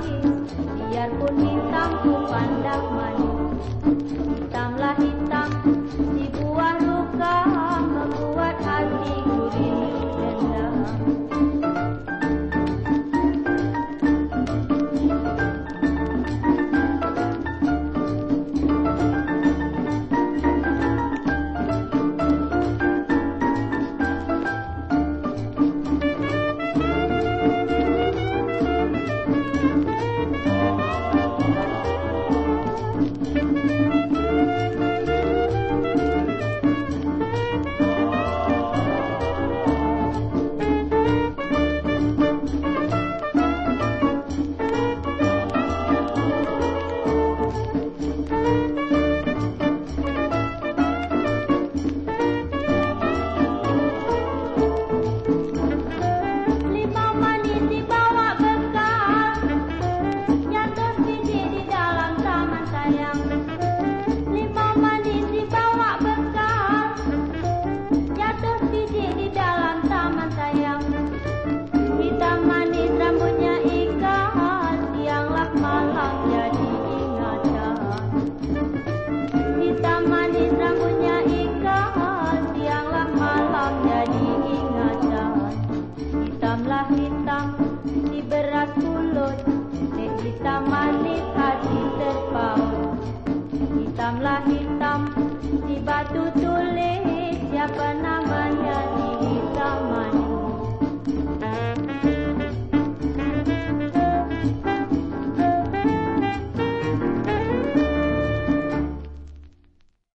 মাঝে ইয়ার কোণে telah hitam di beras kulut teh hitam manis hati terpaut. Hitamlah hitam di batu tulis.